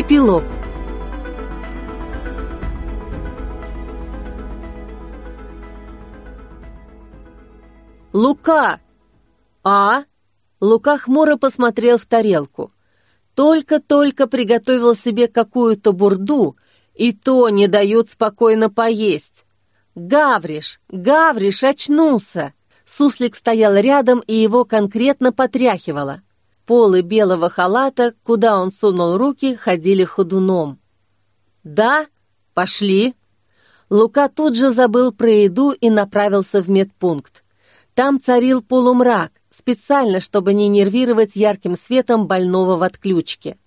Эпилог «Лука!» «А?» Лука хмуро посмотрел в тарелку. Только-только приготовил себе какую-то бурду, и то не дают спокойно поесть. «Гавриш! Гавриш очнулся!» Суслик стоял рядом, и его конкретно потряхивало. Полы белого халата, куда он сунул руки, ходили ходуном. «Да? Пошли!» Лука тут же забыл про еду и направился в медпункт. Там царил полумрак, специально, чтобы не нервировать ярким светом больного в отключке.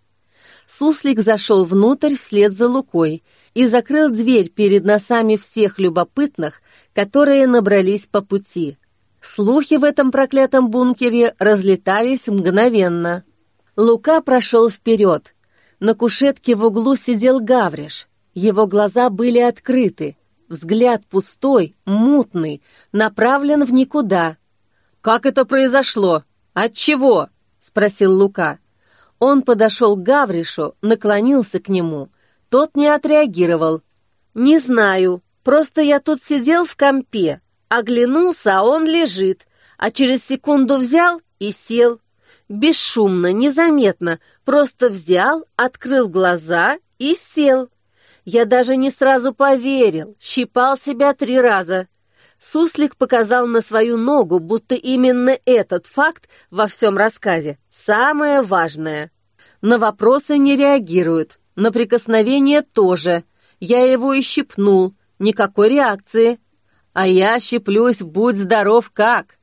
Суслик зашел внутрь вслед за Лукой и закрыл дверь перед носами всех любопытных, которые набрались по пути. Слухи в этом проклятом бункере разлетались мгновенно. Лука прошел вперед. На кушетке в углу сидел Гавриш. Его глаза были открыты, Взгляд пустой, мутный, направлен в никуда. «Как это произошло? От чего?» — спросил Лука. Он подошел к Гавришу, наклонился к нему. Тот не отреагировал. «Не знаю, просто я тут сидел в компе, оглянулся, а он лежит, а через секунду взял и сел. Бесшумно, незаметно, просто взял, открыл глаза и сел. Я даже не сразу поверил, щипал себя три раза. Суслик показал на свою ногу, будто именно этот факт во всем рассказе самое важное. На вопросы не реагируют, на прикосновение тоже. Я его и щипнул, никакой реакции. А я щиплюсь, будь здоров как.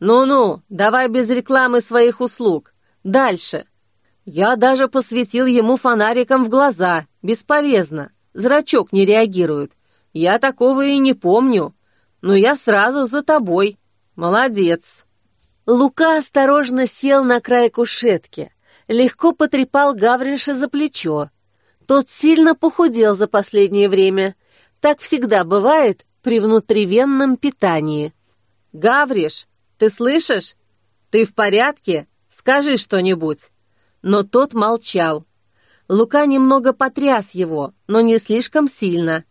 Ну-ну, давай без рекламы своих услуг. Дальше. Я даже посветил ему фонариком в глаза. Бесполезно. Зрачок не реагирует. Я такого и не помню. Но я сразу за тобой. Молодец. Лука осторожно сел на край кушетки. Легко потрепал Гавриша за плечо. Тот сильно похудел за последнее время. Так всегда бывает при внутривенном питании. «Гавриш, ты слышишь? Ты в порядке? Скажи что-нибудь» но тот молчал. Лука немного потряс его, но не слишком сильно.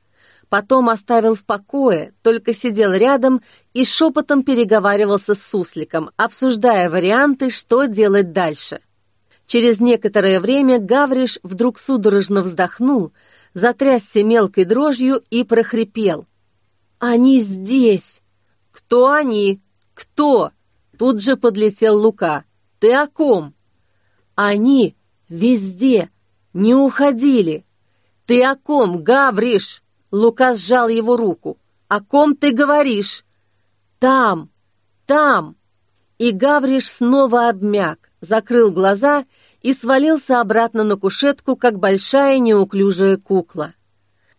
Потом оставил в покое, только сидел рядом и шепотом переговаривался с сусликом, обсуждая варианты, что делать дальше. Через некоторое время Гавриш вдруг судорожно вздохнул, затрясся мелкой дрожью и прохрипел. «Они здесь!» «Кто они? Кто?» Тут же подлетел Лука. «Ты о ком?» Они везде, не уходили. Ты о ком, Гавриш? Лука сжал его руку. О ком ты говоришь? Там, там. И Гавриш снова обмяк, закрыл глаза и свалился обратно на кушетку, как большая неуклюжая кукла.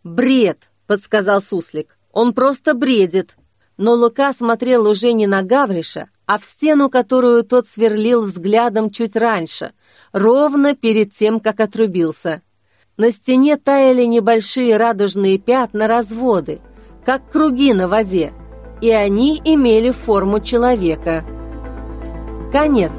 «Бред!» — подсказал Суслик. «Он просто бредит!» Но Лука смотрел уже не на Гавриша, а в стену, которую тот сверлил взглядом чуть раньше, ровно перед тем, как отрубился. На стене таяли небольшие радужные пятна разводы, как круги на воде, и они имели форму человека. Конец.